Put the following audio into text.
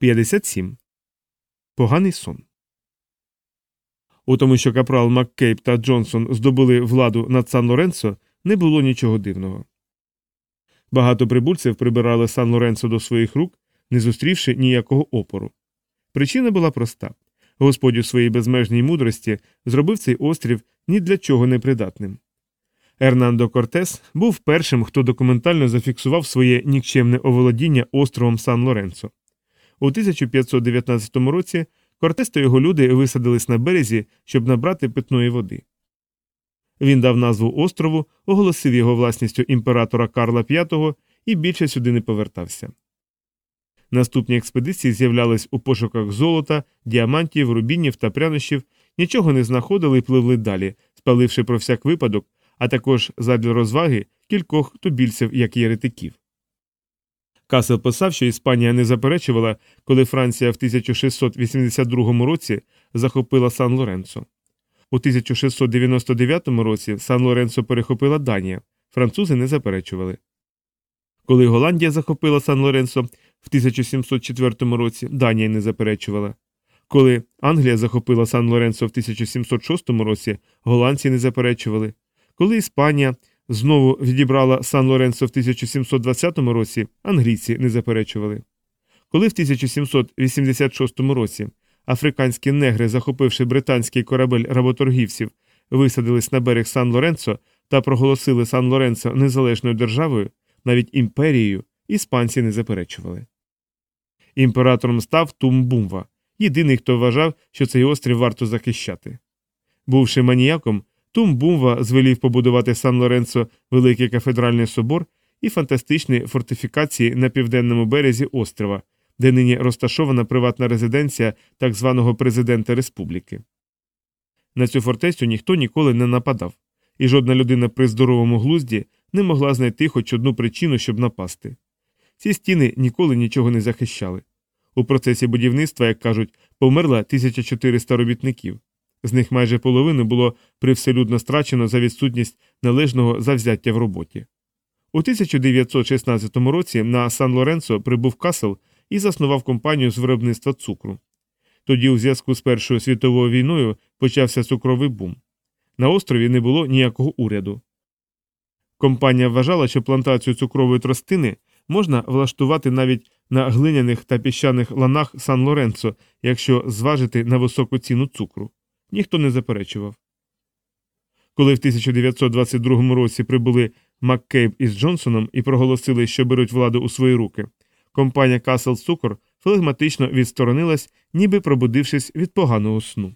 57. Поганий сон. У тому, що капрал Маккейб та Джонсон здобули владу над Сан Лоренцо, не було нічого дивного. Багато прибульців прибирали Сан Лоренцо до своїх рук, не зустрівши ніякого опору. Причина була проста Господь у своїй безмежній мудрості зробив цей острів ні для чого непридатним. Ернандо Кортес був першим, хто документально зафіксував своє нікчемне оволодіння островом Сан Лоренцо. У 1519 році Кортес та його люди висадились на березі, щоб набрати питної води. Він дав назву острову, оголосив його власністю імператора Карла V і більше сюди не повертався. Наступні експедиції з'являлись у пошуках золота, діамантів, рубінів та прянощів, нічого не знаходили і пливли далі, спаливши про всяк випадок, а також задля розваги кількох тубільців як єретиків. Касел писав, що Іспанія не заперечувала, коли Франція в 1682 році захопила Сан Лоренцо. У 1699 році Сан Лоренцо перехопила Данія, французи не заперечували. Коли Голландія захопила Сан Лоренцо в 1704 році, Данія не заперечувала. Коли Англія захопила Сан Лоренцо в 1706 році, голландці не заперечували. Коли Іспанія знову відібрала Сан Лоренцо в 1720 році, англійці не заперечували. Коли в 1786 році африканські негри, захопивши британський корабель работоргівців, висадились на берег Сан Лоренцо та проголосили Сан Лоренцо незалежною державою, навіть імперією, іспанці не заперечували. Імператором став Тумбумва, єдиний, хто вважав, що цей острів варто захищати. Бувши маніяком, Тумбумва звелів побудувати Сан Лоренцо великий кафедральний собор і фантастичні фортифікації на південному березі острова, де нині розташована приватна резиденція так званого президента республіки. На цю фортецю ніхто ніколи не нападав, і жодна людина при здоровому глузді не могла знайти хоч одну причину, щоб напасти. Ці стіни ніколи нічого не захищали. У процесі будівництва, як кажуть, померла 1400 робітників. З них майже половину було привселюдно страчено за відсутність належного завзяття в роботі. У 1916 році на Сан Лоренцо прибув Касел і заснував компанію з виробництва цукру. Тоді, у зв'язку з Першою світовою війною, почався цукровий бум. На острові не було ніякого уряду. Компанія вважала, що плантацію цукрової тростини можна влаштувати навіть на глиняних та піщаних ланах Сан Лоренцо, якщо зважити на високу ціну цукру. Ніхто не заперечував. Коли в 1922 році прибули Маккейб із Джонсоном і проголосили, що беруть владу у свої руки, компанія Касл Цукор флегматично відсторонилась, ніби пробудившись від поганого сну.